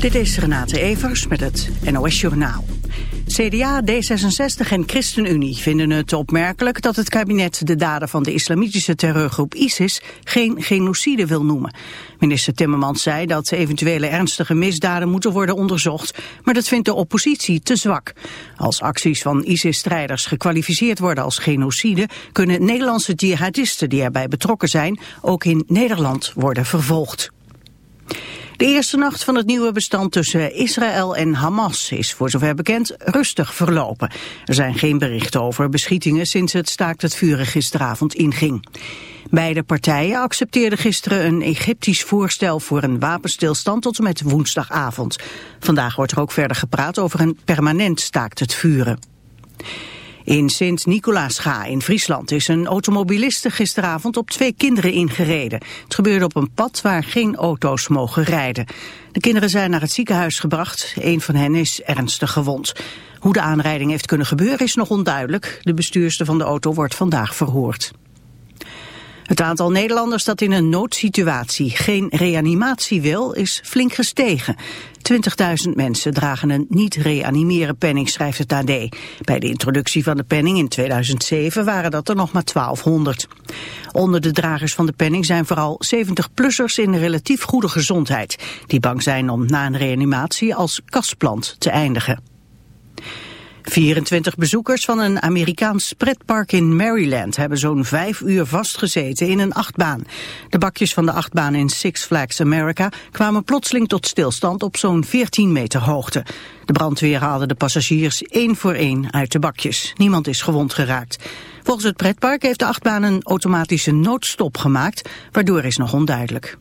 Dit is Renate Evers met het NOS Journaal. CDA, D66 en ChristenUnie vinden het opmerkelijk dat het kabinet de daden van de islamitische terreurgroep ISIS geen genocide wil noemen. Minister Timmermans zei dat eventuele ernstige misdaden moeten worden onderzocht, maar dat vindt de oppositie te zwak. Als acties van ISIS-strijders gekwalificeerd worden als genocide, kunnen Nederlandse jihadisten die erbij betrokken zijn ook in Nederland worden vervolgd. De eerste nacht van het nieuwe bestand tussen Israël en Hamas is voor zover bekend rustig verlopen. Er zijn geen berichten over beschietingen sinds het staakt het vuren gisteravond inging. Beide partijen accepteerden gisteren een Egyptisch voorstel voor een wapenstilstand tot en met woensdagavond. Vandaag wordt er ook verder gepraat over een permanent staakt het vuren. In Sint-Nicolaasga in Friesland is een automobiliste gisteravond op twee kinderen ingereden. Het gebeurde op een pad waar geen auto's mogen rijden. De kinderen zijn naar het ziekenhuis gebracht. Een van hen is ernstig gewond. Hoe de aanrijding heeft kunnen gebeuren is nog onduidelijk. De bestuurster van de auto wordt vandaag verhoord. Het aantal Nederlanders dat in een noodsituatie geen reanimatie wil, is flink gestegen. 20.000 mensen dragen een niet-reanimeren penning, schrijft het AD. Bij de introductie van de penning in 2007 waren dat er nog maar 1200. Onder de dragers van de penning zijn vooral 70-plussers in relatief goede gezondheid... die bang zijn om na een reanimatie als kastplant te eindigen. 24 bezoekers van een Amerikaans pretpark in Maryland hebben zo'n vijf uur vastgezeten in een achtbaan. De bakjes van de achtbaan in Six Flags America kwamen plotseling tot stilstand op zo'n 14 meter hoogte. De brandweer haalde de passagiers één voor één uit de bakjes. Niemand is gewond geraakt. Volgens het pretpark heeft de achtbaan een automatische noodstop gemaakt, waardoor is nog onduidelijk.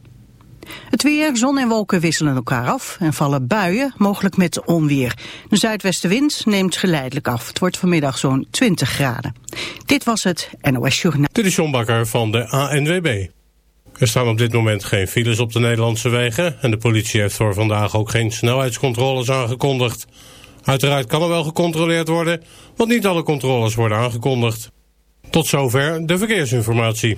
Het weer, zon en wolken wisselen elkaar af en vallen buien, mogelijk met onweer. De zuidwestenwind neemt geleidelijk af. Het wordt vanmiddag zo'n 20 graden. Dit was het NOS Journaal. Dit is John Bakker van de ANWB. Er staan op dit moment geen files op de Nederlandse wegen... en de politie heeft voor vandaag ook geen snelheidscontroles aangekondigd. Uiteraard kan er wel gecontroleerd worden, want niet alle controles worden aangekondigd. Tot zover de verkeersinformatie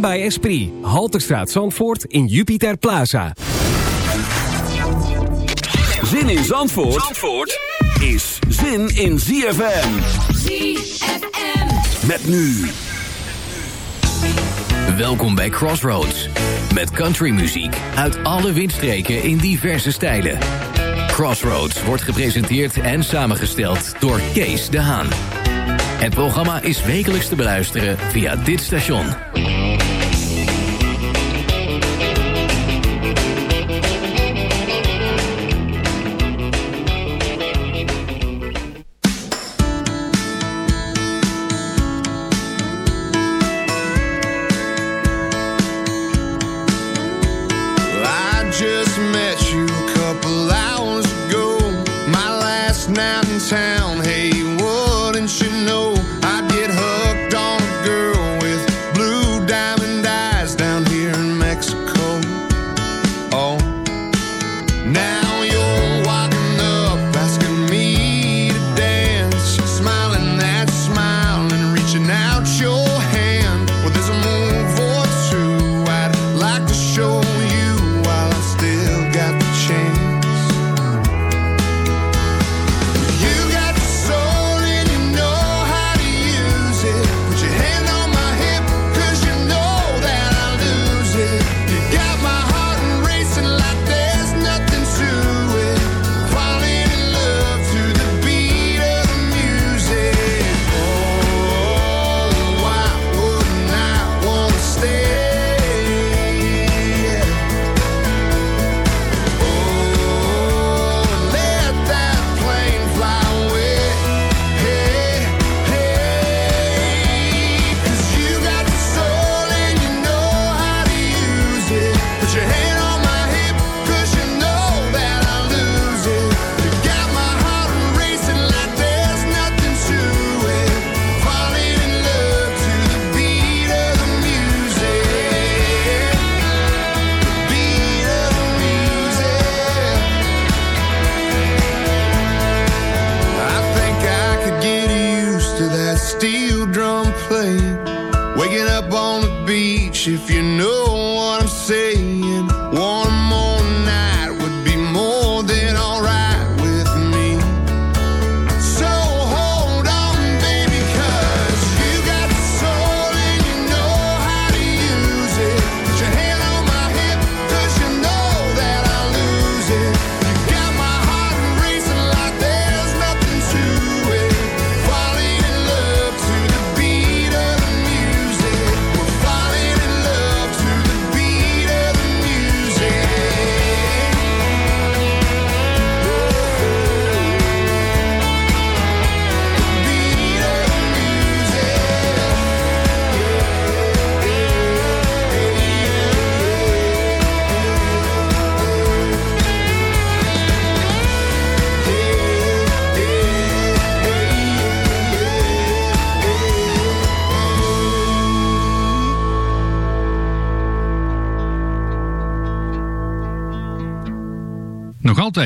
By Esprit. Halterstraat Zandvoort in Jupiter Plaza. Zin in Zandvoort, Zandvoort is zin in ZFM. ZFM. Met nu. Welkom bij Crossroads. Met countrymuziek uit alle windstreken in diverse stijlen. Crossroads wordt gepresenteerd en samengesteld door Kees de Haan. Het programma is wekelijks te beluisteren via dit station.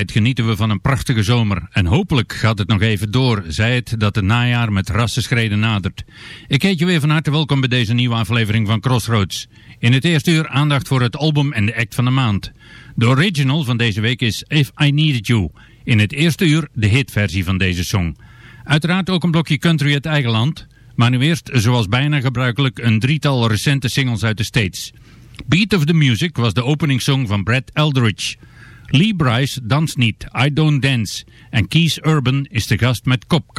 Genieten we van een prachtige zomer en hopelijk gaat het nog even door, zij het dat het najaar met rassenschreden nadert. Ik heet je weer van harte welkom bij deze nieuwe aflevering van Crossroads. In het eerste uur aandacht voor het album en de act van de maand. De original van deze week is If I Needed You. In het eerste uur de hitversie van deze song. Uiteraard ook een blokje country uit eigen land, maar nu eerst zoals bijna gebruikelijk een drietal recente singles uit de States. Beat of the Music was de openingssong van Brad Eldridge. Lee Bryce danst niet, I Don't Dance. En Keith Urban is de gast met Cop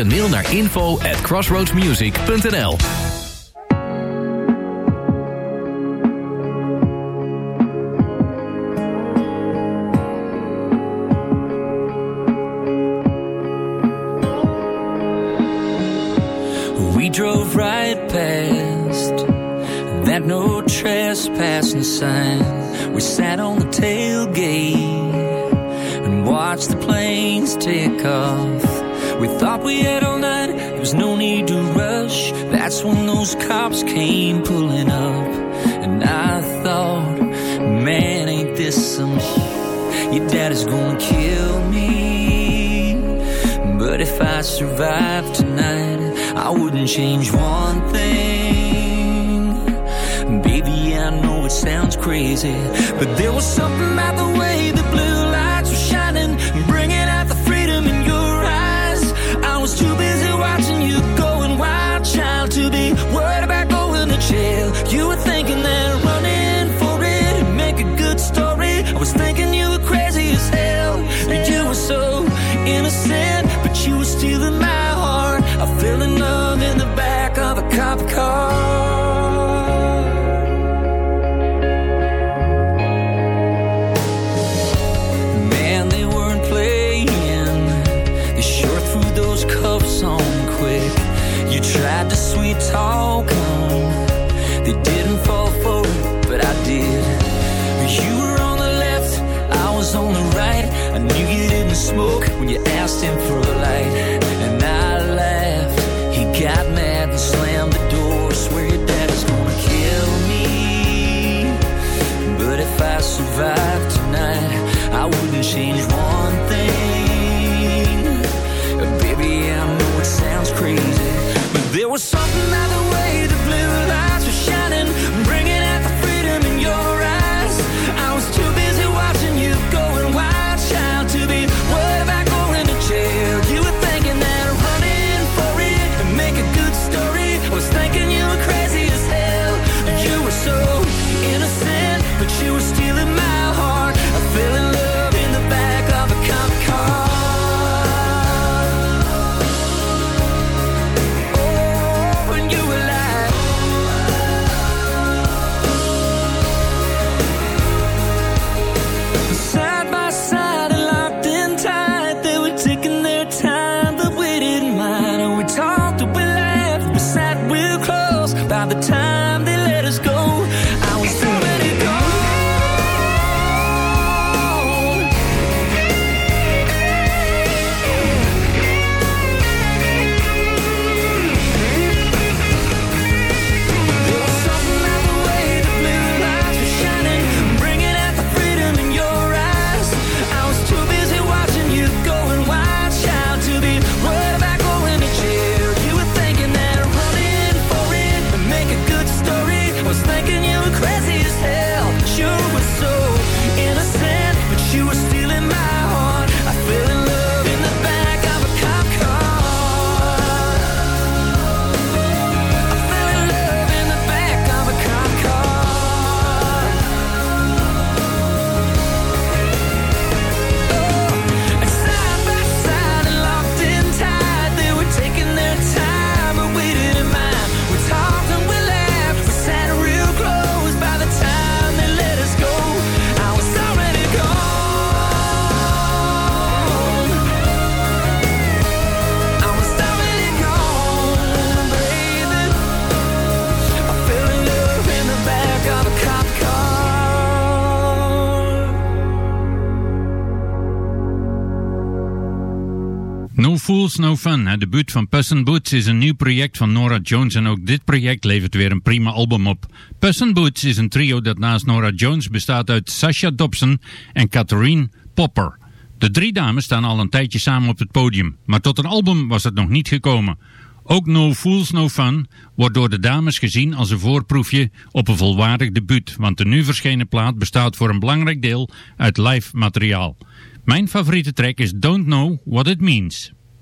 een mail naar info at crossroadsmusic.nl We drove right past that no trespassing sign. We sat on the tailgate and watched the planes take off we thought we had all night, there was no need to rush. That's when those cops came pulling up. And I thought, man, ain't this some shit? Your daddy's gonna kill me. But if I survive tonight, I wouldn't change one thing. Baby, I know it sounds crazy, but there was something about the way the blue lights were shining, bringing You were thinking that running for it would make a good story. I was thinking you were crazy as hell, but you were so innocent. change one No Fools, No Fun, het debuut van Puss in Boots, is een nieuw project van Nora Jones en ook dit project levert weer een prima album op. Puss in Boots is een trio dat naast Nora Jones bestaat uit Sasha Dobson en Catherine Popper. De drie dames staan al een tijdje samen op het podium, maar tot een album was het nog niet gekomen. Ook No Fools, No Fun wordt door de dames gezien als een voorproefje op een volwaardig debuut, want de nu verschenen plaat bestaat voor een belangrijk deel uit live materiaal. Mijn favoriete track is Don't Know What It Means.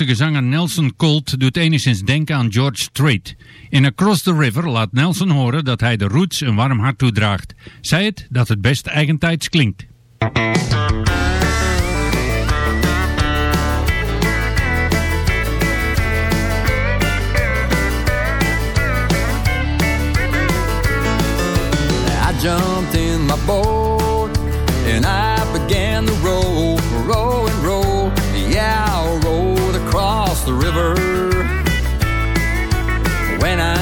Afkomstige zanger Nelson Colt doet enigszins denken aan George Strait. In Across the River laat Nelson horen dat hij de roots een warm hart toedraagt. Zij het dat het best eigentijds klinkt. I jumped in my boat and I began to row, river. When I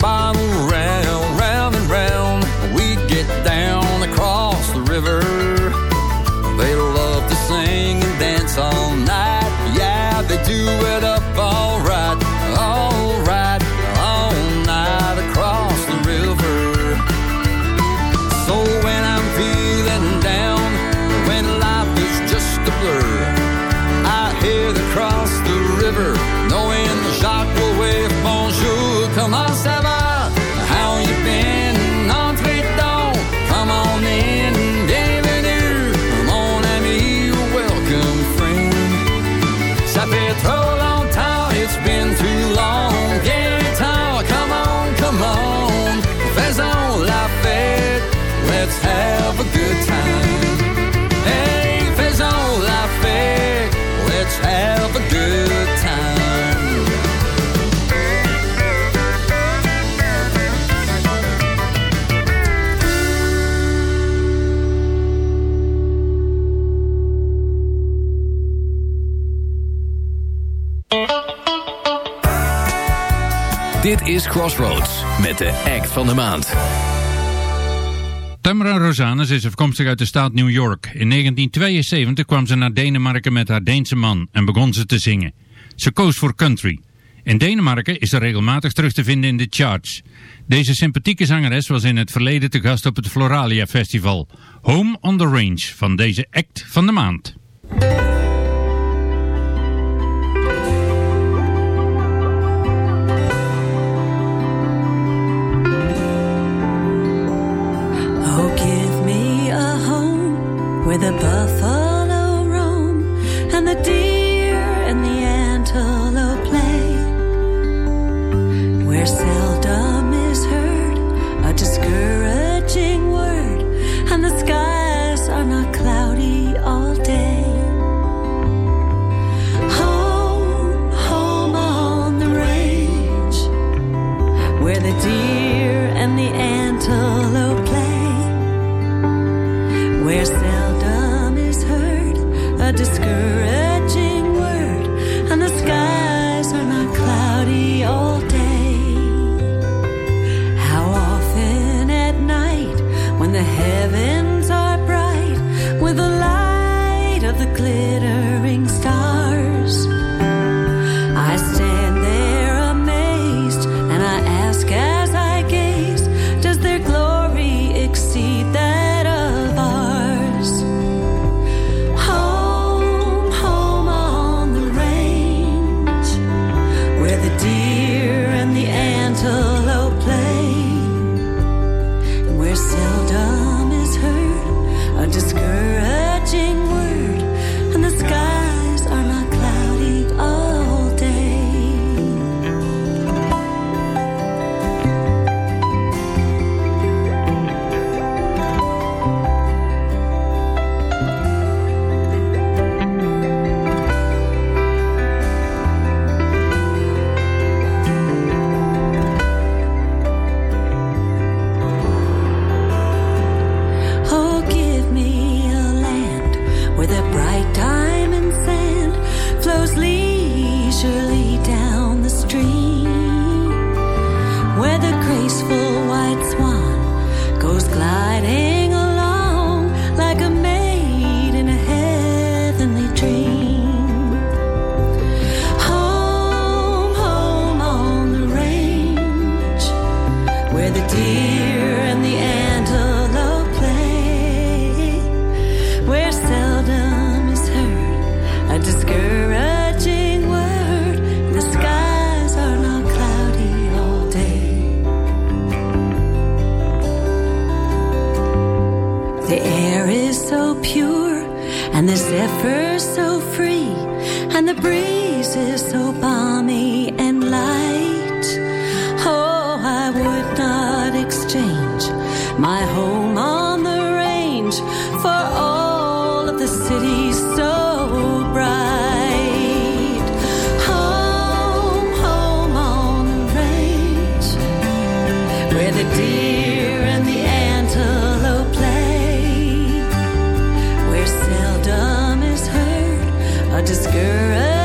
bomb Crossroads met de act van de maand. Tamara Rosanes is afkomstig uit de staat New York. In 1972 kwam ze naar Denemarken met haar Deense man en begon ze te zingen. Ze koos voor country. In Denemarken is ze regelmatig terug te vinden in de charts. Deze sympathieke zangeres was in het verleden te gast op het Floralia Festival. Home on the Range van deze act van de maand. where the buffalo roam and the deer and the antelope play, where seldom is heard a discouraging word and the skies are not cloudy all day. Home, home on the range, where the deer and the antelope heaven. where the deer and the antelope play, where seldom is heard a discouraged.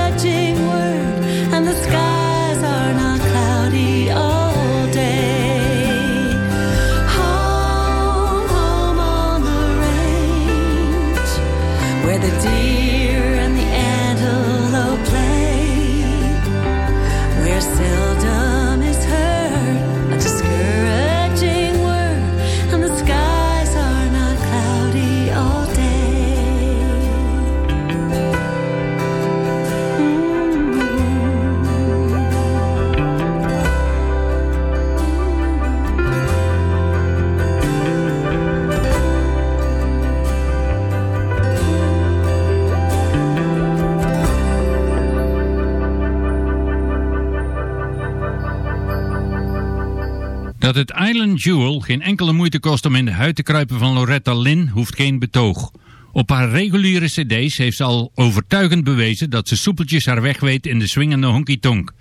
Dat het Island Jewel geen enkele moeite kost om in de huid te kruipen van Loretta Lynn hoeft geen betoog. Op haar reguliere cd's heeft ze al overtuigend bewezen dat ze soepeltjes haar weg weet in de swingende honky-tonk.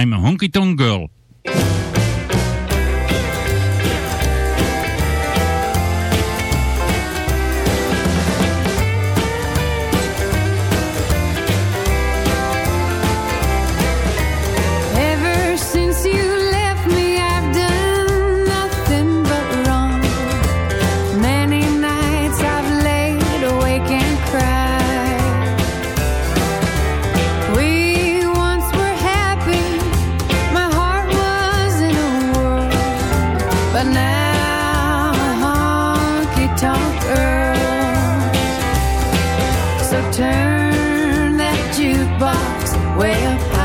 I'm a honky-tonk girl. Turn that jukebox way up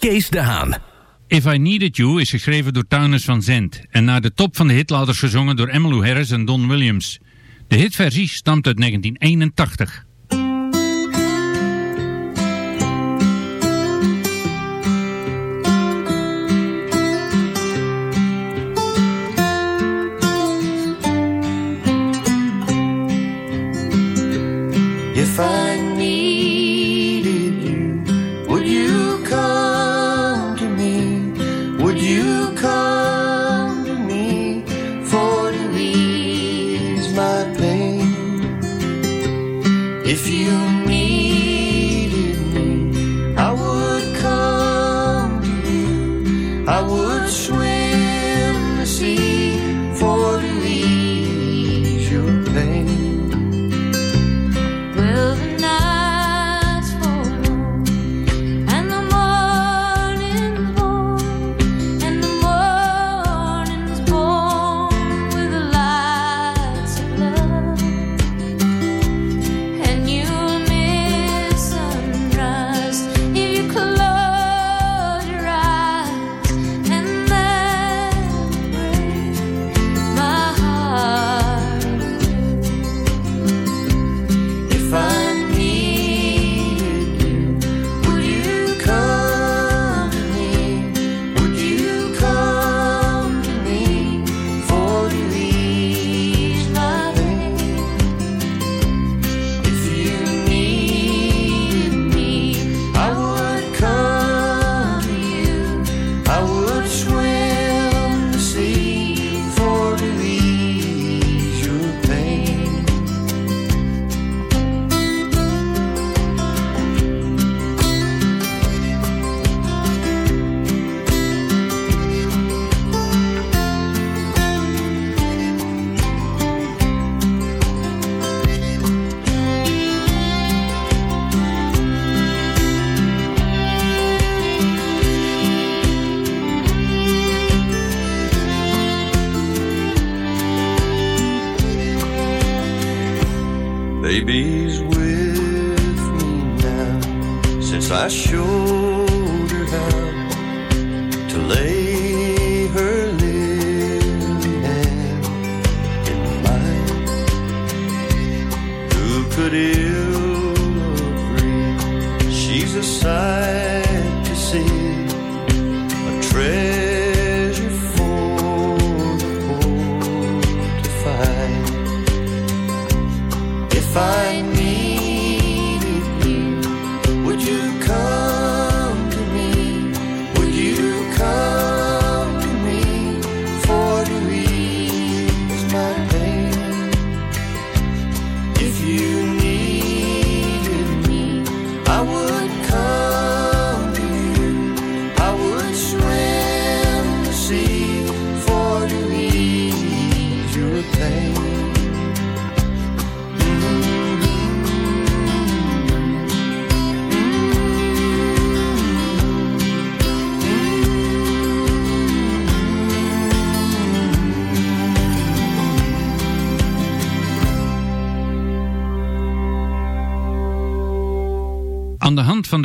Kees de Haan. If I Needed You is geschreven door Townes van Zandt en naar de top van de hitladers gezongen door Emmylou Harris en Don Williams. De hitversie stamt uit 1981.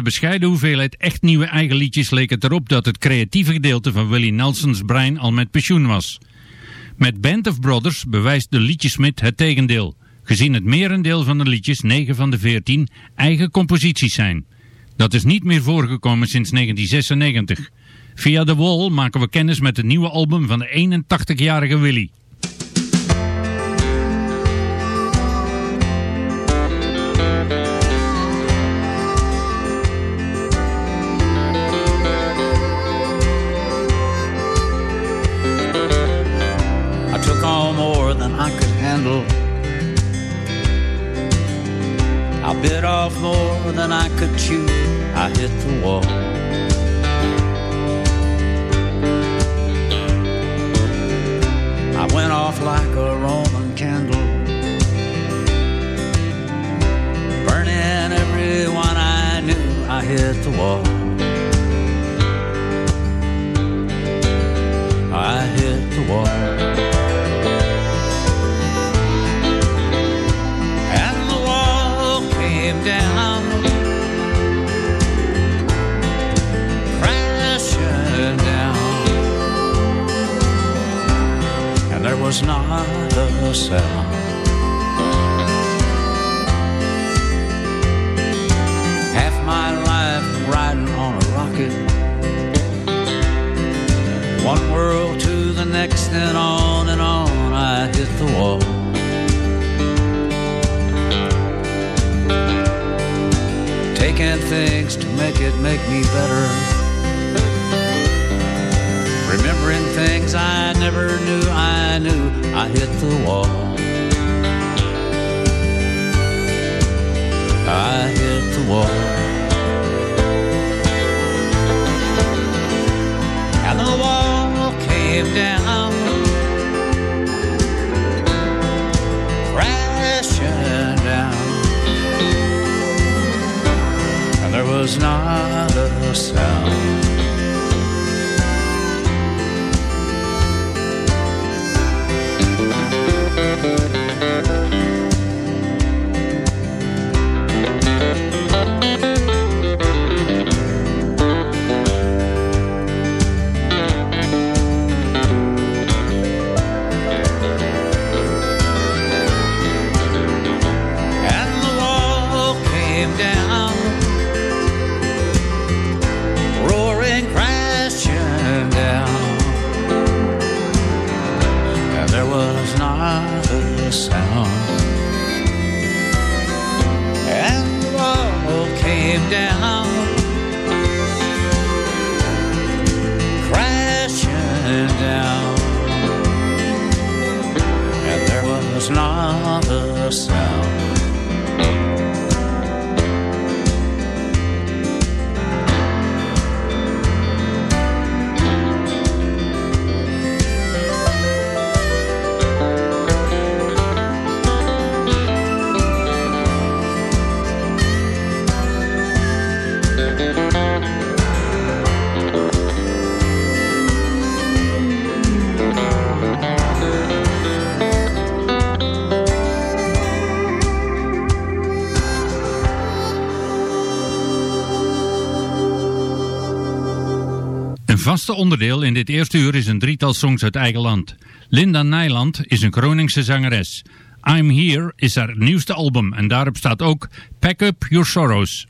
Bescheiden hoeveelheid echt nieuwe eigen liedjes leek het erop dat het creatieve gedeelte van Willie Nelsons brein al met pensioen was. Met Band of Brothers bewijst de liedjesmid het tegendeel, gezien het merendeel van de liedjes, 9 van de 14, eigen composities zijn. Dat is niet meer voorgekomen sinds 1996. Via The Wall maken we kennis met het nieuwe album van de 81-jarige Willie. Bit off more than I could chew. I hit the wall. I went off like a Roman candle, burning everyone I knew. I hit the wall. I hit the wall. Was not a sound. Half my life riding on a rocket, one world to the next, and on and on. I hit the wall. taking things to make it make me better. Remembering things I never knew I knew I hit the wall. I hit the wall. And the wall came down. Vaste onderdeel in dit eerste uur is een drietal songs uit eigen land. Linda Nijland is een Groningse zangeres. I'm Here is haar nieuwste album en daarop staat ook Pack Up Your Sorrows.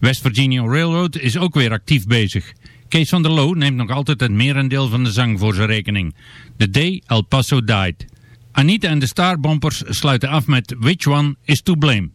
West Virginia Railroad is ook weer actief bezig. Kees van der Loo neemt nog altijd het merendeel van de zang voor zijn rekening. The Day El Paso Died. Anita en de Starbumpers sluiten af met Which One Is To Blame.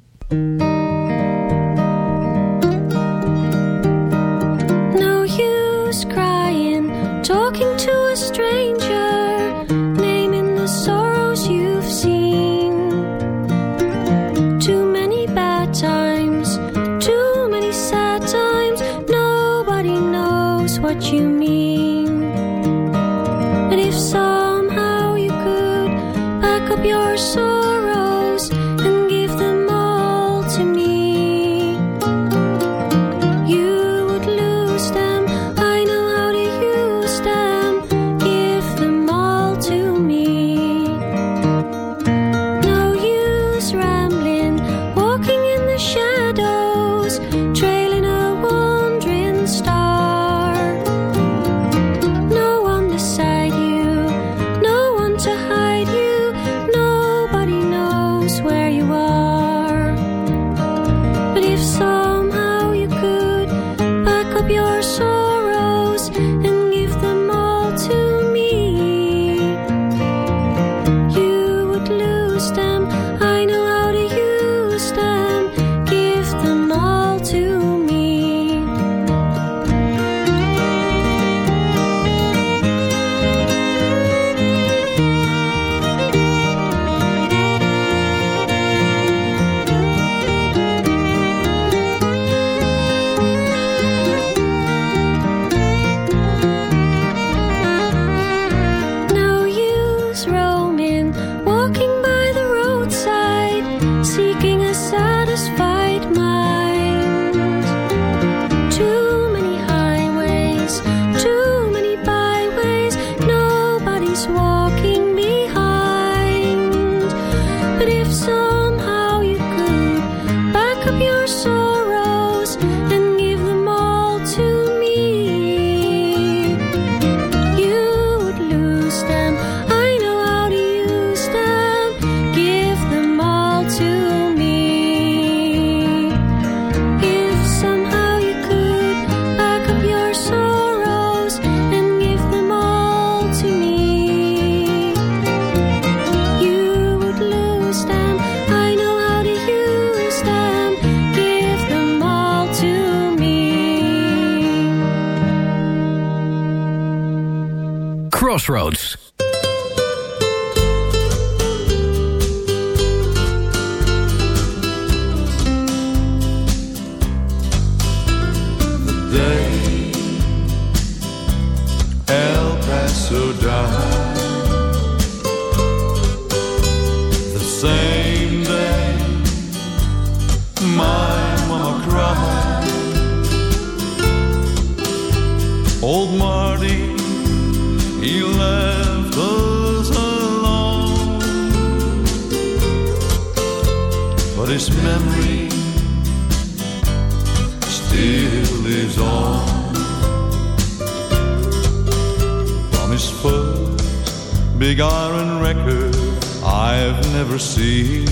Record I've never seen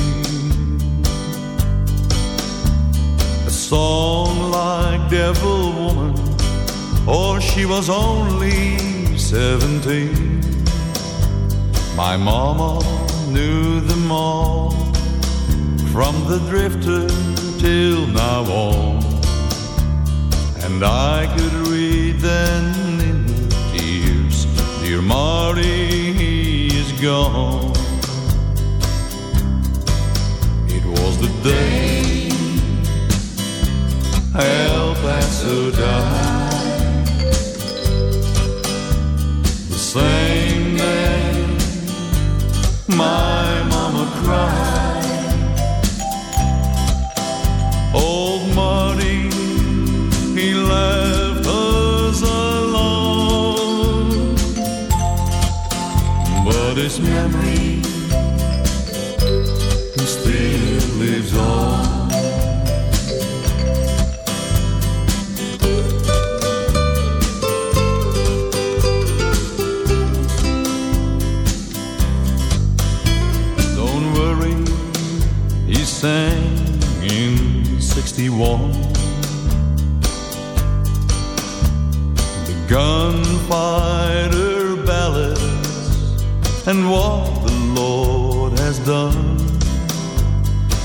a song like Devil Woman, or she was only seventeen. My mama knew them all, from the drifter till now on. And I could read then in her tears, Dear Marty gone. It was the day El Paso died. The same day my mama cried. Old Marty, he left this memory still lives on. Don't worry, he sang in 61. The gunfighter and what the Lord has done.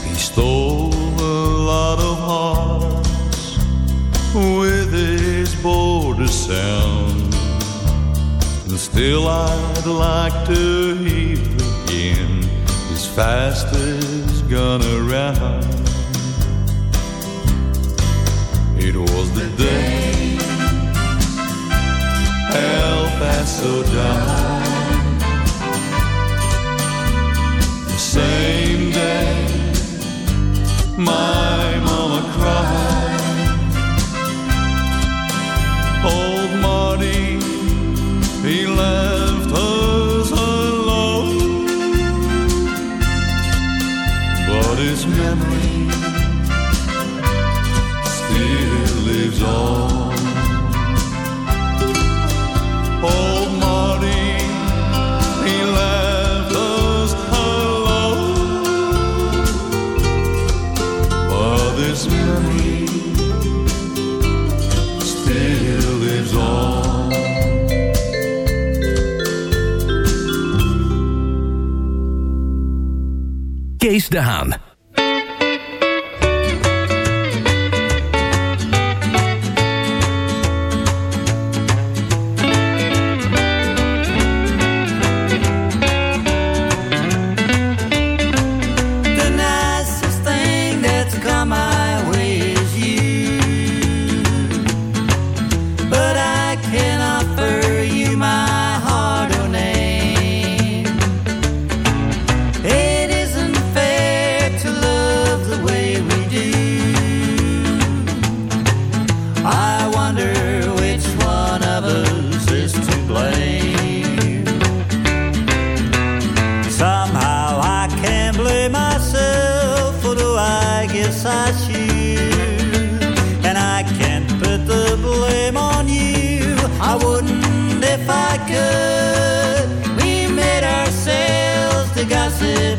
He stole a lot of hearts with his border sound. And still I'd like to hear again his fastest gun around. It was the day El Paso died. My.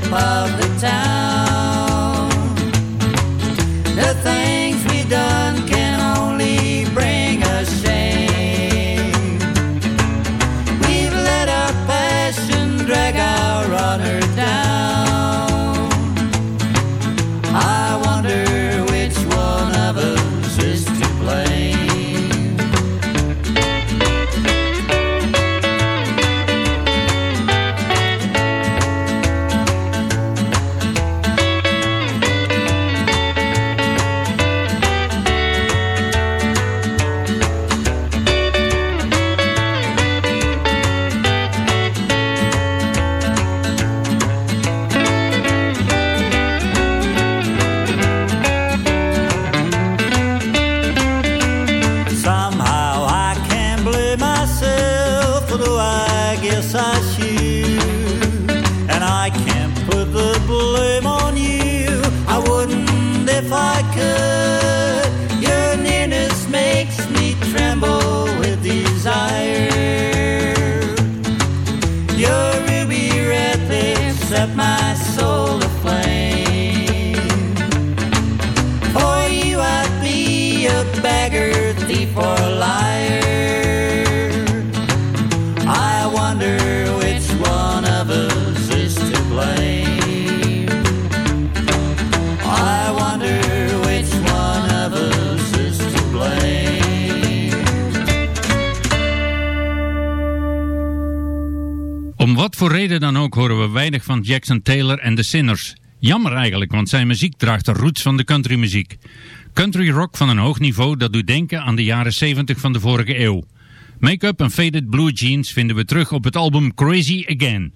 of the town. Jackson Taylor en The Sinners. Jammer eigenlijk, want zijn muziek draagt de roots van de countrymuziek. Country rock van een hoog niveau dat doet denken aan de jaren 70 van de vorige eeuw. Make-up en faded blue jeans vinden we terug op het album Crazy Again.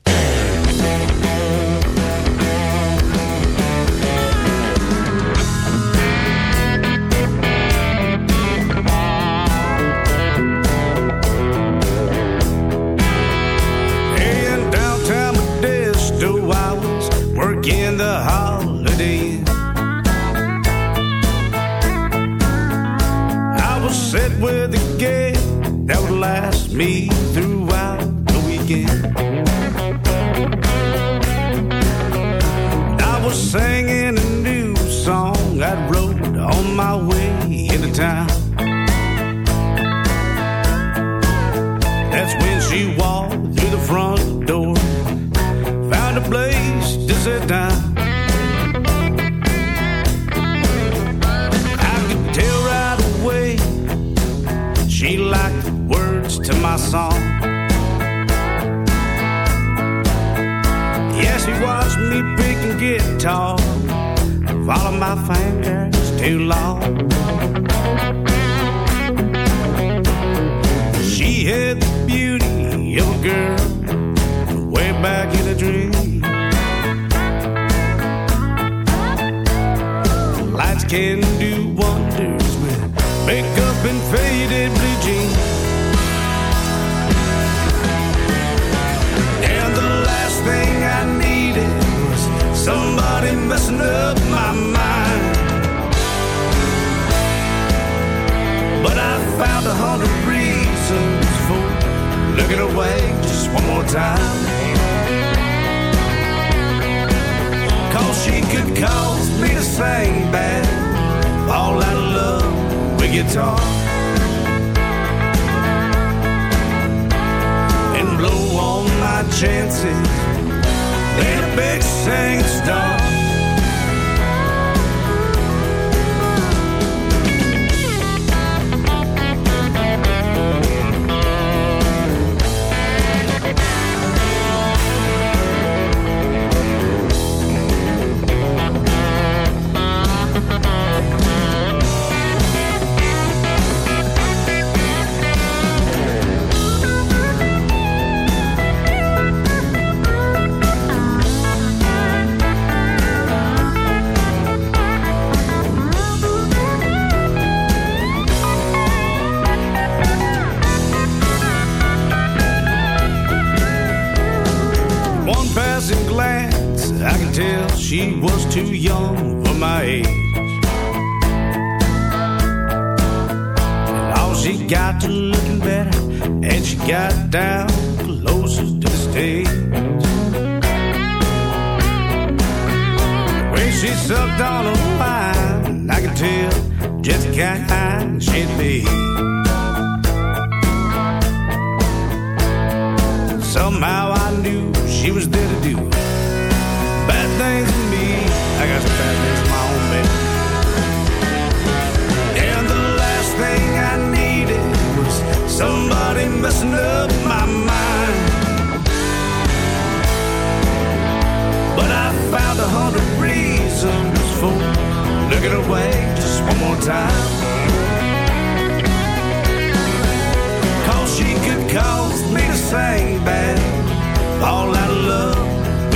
Sit down. I could tell right away she liked the words to my song. Yeah, she watched me picking guitar, follow my fingers too long. She had the beauty of a girl way back in a dream. Can do wonders with makeup and faded blue jeans. And the last thing I needed was somebody messing up my mind. But I found a hundred reasons for looking away just one more time. Cause she could cause me to sing bad, all of love with guitar. And blow all my chances, ain't a big singing star.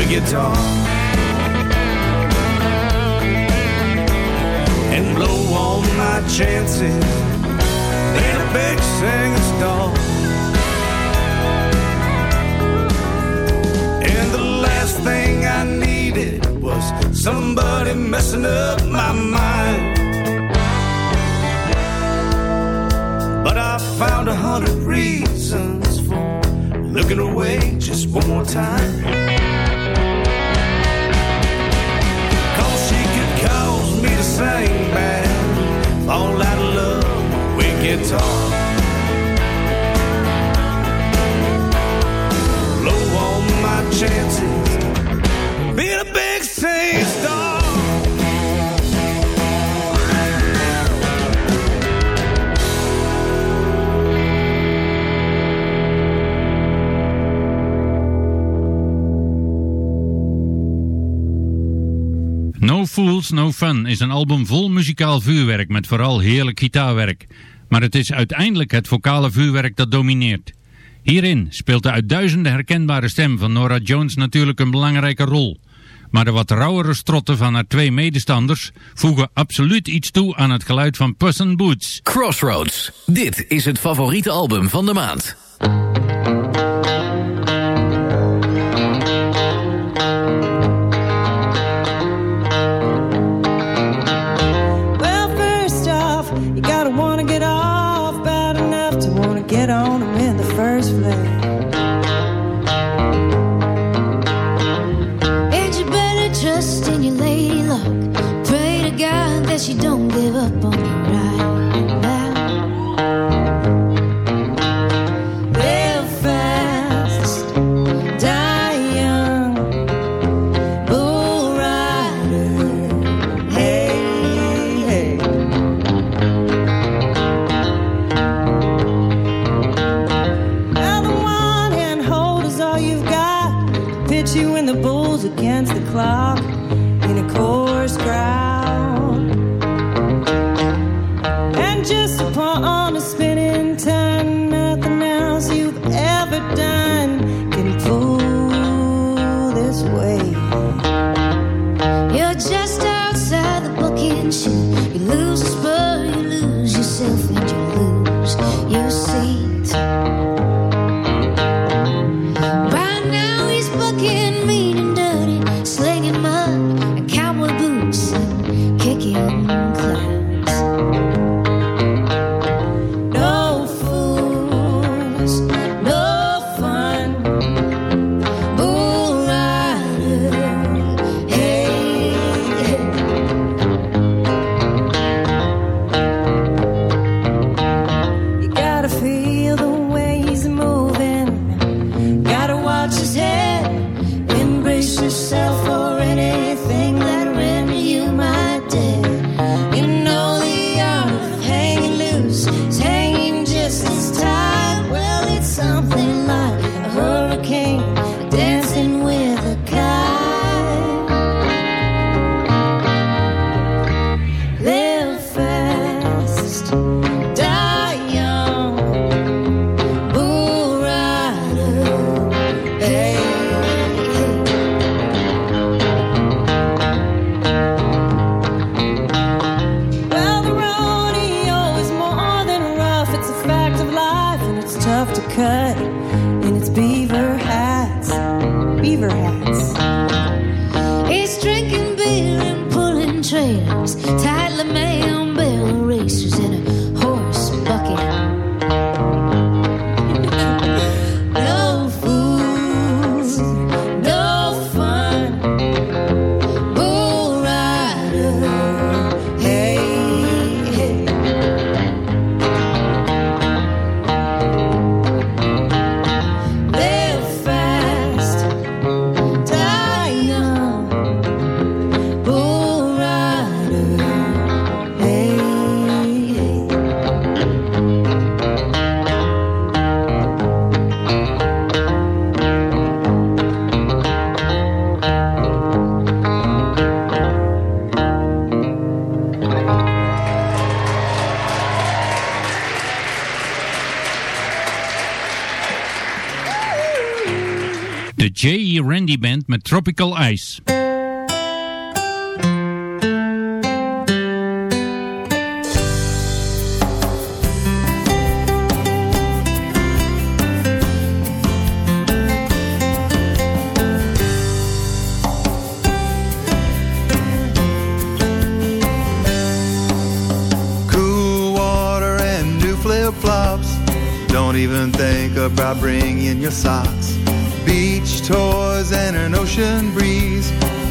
Guitar. And blow all my chances in a big singing star. And the last thing I needed was somebody messing up my mind. But I found a hundred reasons for looking away just one more time. sang band, all that love, we guitar. Fools, No Fun is een album vol muzikaal vuurwerk met vooral heerlijk gitaarwerk. Maar het is uiteindelijk het vocale vuurwerk dat domineert. Hierin speelt de uit duizenden herkenbare stem van Nora Jones natuurlijk een belangrijke rol. Maar de wat rauwere strotten van haar twee medestanders voegen absoluut iets toe aan het geluid van Puss Boots. Crossroads. Dit is het favoriete album van de maand. Tropical Ice.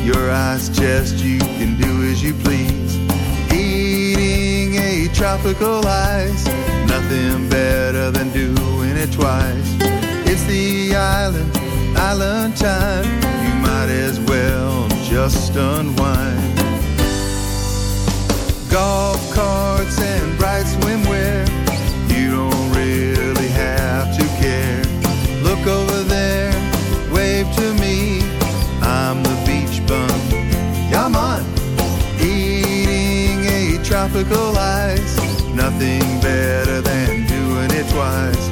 your eyes chest, you can do as you please. Eating a tropical ice, nothing better than doing it twice. It's the island, island time, you might as well just unwind. Golf carts and bright swimwear typical eyes. Nothing better than doing it twice.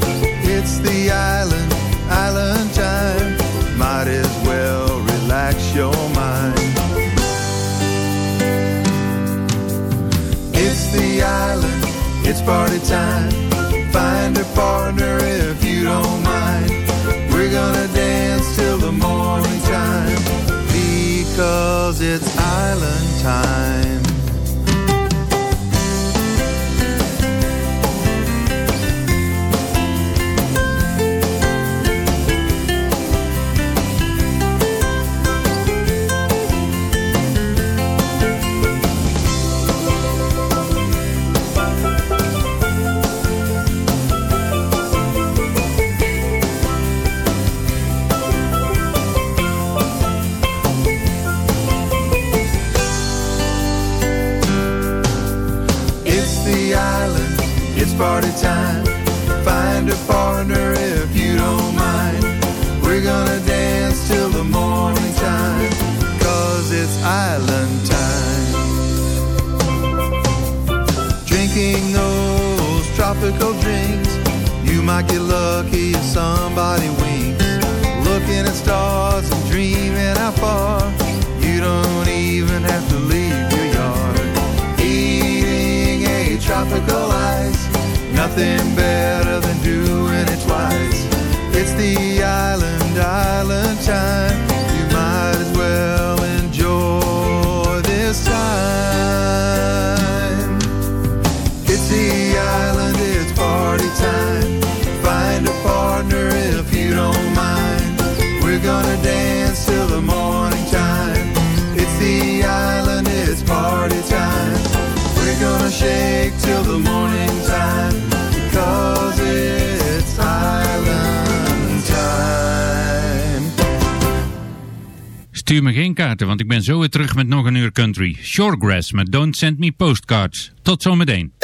It's the island, island time. Might as well relax your mind. It's the island, it's party time. Find a partner if you don't mind. We're gonna dance till the morning time. Because it's island time. Party time. Find a partner if you don't mind. We're gonna dance till the morning time. Cause it's island time. Drinking those tropical drinks. You might get lucky if somebody winks. Looking at stars and dreaming how far. You don't even have to leave your yard. Eating a tropical Nothing better than doing it twice. It's the island, island time. You might as well enjoy this time. It's the island, it's party time. Find a partner if you don't mind. We're gonna dance till the morning time. It's the island, it's party time. We're gonna shake till the morning Stuur me geen kaarten, want ik ben zo weer terug met nog een uur country. Shoregrass met Don't Send Me Postcards. Tot zometeen.